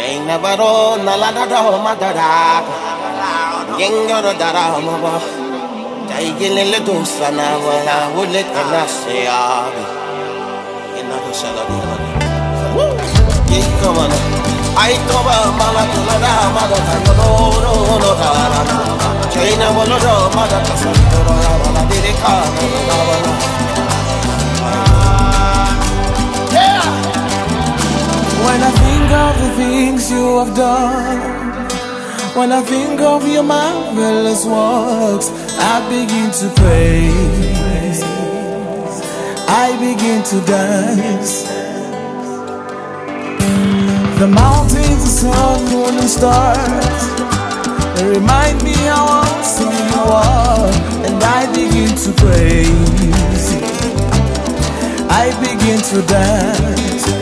Ain't never know, na la da da ma da da. Yenga da da da ma ba. Dai gele le do sana wala wole kana se abi. Ina ho shala di la. Woo! Yeah, come on. I come on, mala to la da ma da da no no no da da. China wala da ma da ka Of the things you have done, when I think of your marvelous works, I begin to praise, I begin to dance. The mountains, the sun, moon, and stars, they remind me how awesome you are, and I begin to praise. I begin to dance.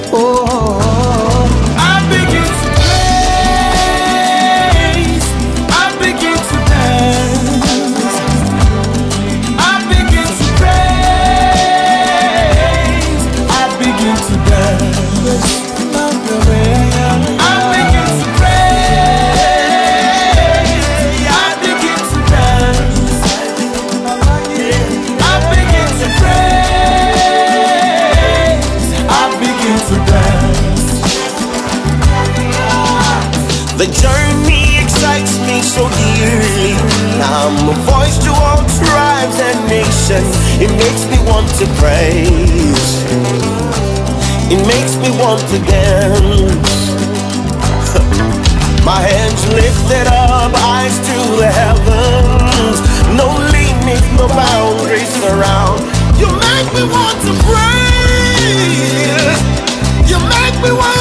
The journey excites me so dearly. I'm a voice to all tribes and nations. It makes me want to praise. It makes me want to dance. My hands lifted up, eyes to the heavens. No limits, no boundaries around. You make me want to praise. You make me want